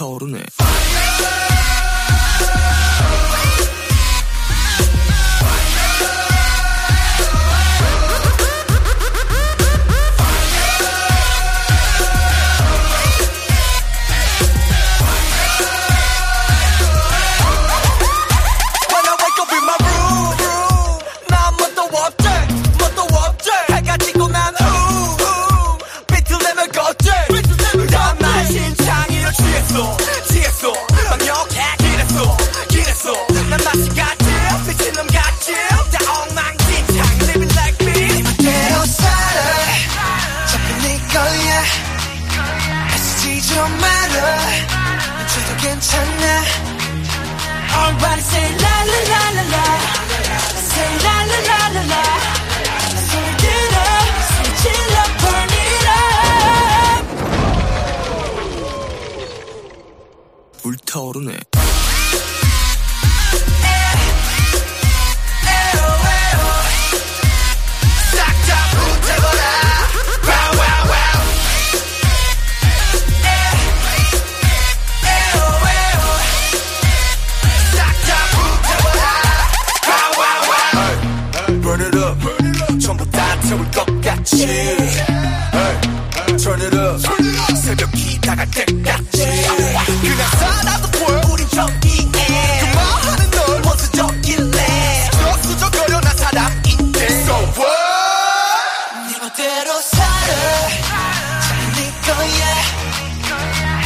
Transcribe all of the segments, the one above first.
타오르네. 멈춰도 괜찮아 Everybody say la la la la la Say la la la la la 소리 들어 소리 질러 burn it up 불타오르네 맘대로 살아 잘네 거야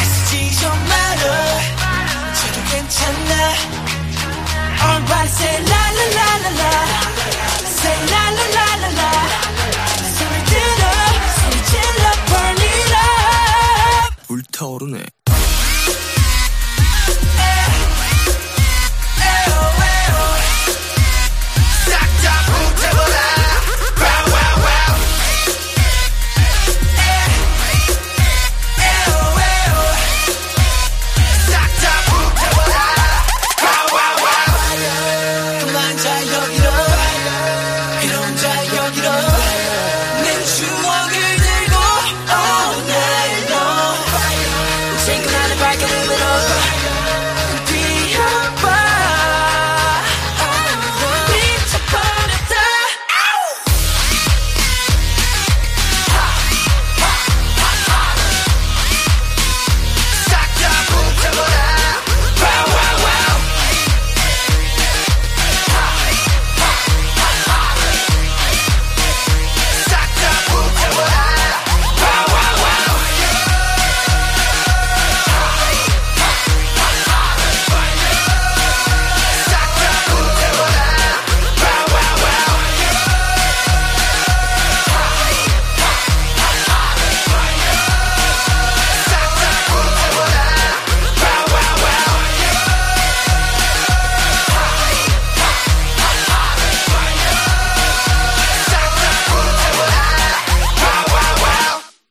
쓰지 좀 말아 저도 괜찮아 Alright say la la la la la Say la la la la la 소리 들어 소리 질러 burn it up 불타오르네 Giant, yo, yo.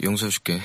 용서해줄게.